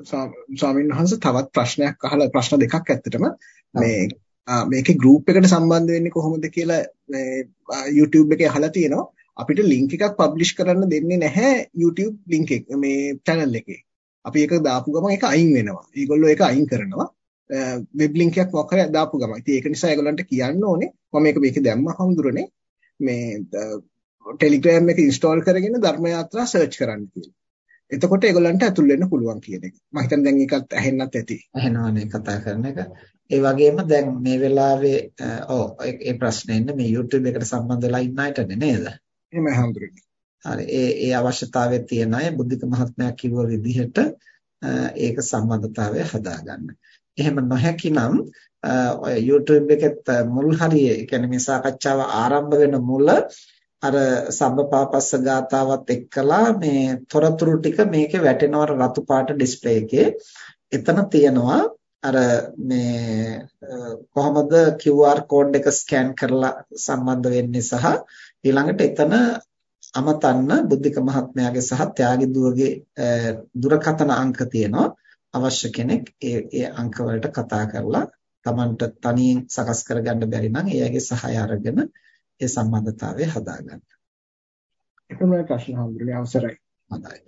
ස්වාමීන් වහන්සේ තවත් ප්‍රශ්නයක් අහලා ප්‍රශ්න දෙකක් ඇත්තටම මේ මේකේ ගෲප් එකට සම්බන්ධ වෙන්නේ කොහොමද කියලා මේ YouTube එකේ අහලා තියෙනවා අපිට ලින්ක් එකක් පබ්ලිෂ් කරන්න දෙන්නේ නැහැ YouTube ලින්ක් එක මේ channel එකේ. අපි ඒක දාපු ගමන් ඒක අයින් වෙනවා. ඒගොල්ලෝ ඒක අයින් කරනවා. වෙබ් ලින්ක් එකක් මොකක් හරි දාපු ගමන්. ඉතින් ඒක නිසා ඒගොල්ලන්ට කියන්න ඕනේ මම මේක මේකේ දැම්මා හඳුරන්නේ මේ Telegram එක ඉන්ස්ටෝල් කරගෙන ධර්ම යාත්‍රා සර්ච් කරන්න කියලා. එතකොට ඒගොල්ලන්ට ඇතුල් වෙන්න පුළුවන් කියන එක. මම හිතන්නේ දැන් ඒකත් ඇහෙන්නත් ඇති. ඇහෙනවානේ කතා කරන එක. ඒ වගේම දැන් මේ වෙලාවේ ඔව් ඒ ප්‍රශ්නේ ඉන්නේ මේ YouTube එකට සම්බන්ධ වෙලා ඉන්න අයටනේ නේද? එහෙමයි හඳුරන්නේ. හරි ඒ ඒ අවශ්‍යතාවය තියෙන අය බුද්ධික මහත්මයා කිව්ව විදිහට ඒක සම්බන්ධතාවය හදාගන්න. එහෙම නොහැකිනම් ඔය YouTube එකෙත් මුල් හරියේ කියන්නේ මේ සාකච්ඡාව ආරම්භ වෙන මුල අර සබ්බපාපස්ස ගාතාවත් එක්කලා මේ තොරතුරු ටික මේකේ වැටෙනවර රතු පාට ඩිස්ප්ලේ එකේ. එතන තියෙනවා අර මේ කොහොමද QR කෝඩ් එක ස්කෑන් කරලා සම්බන්ධ වෙන්නේ සහ ඊළඟට එතන අමතන්න බුද්ධික මහත්මයාගේ සහ ත්‍යාගී දුවගේ දුරකථන අංක තියෙනවා. අවශ්‍ය කෙනෙක් ඒ ඒ අංක වලට කතා කරලා Tamanට තනියෙන් සකස් කරගන්න බැරි නම් එයාගේ සහාය අරගෙන ඒ සම්බන්ධතාවය හදාගන්න. එකම ප්‍රශ්න හඳුනන්නේ අවසරයි. හොඳයි.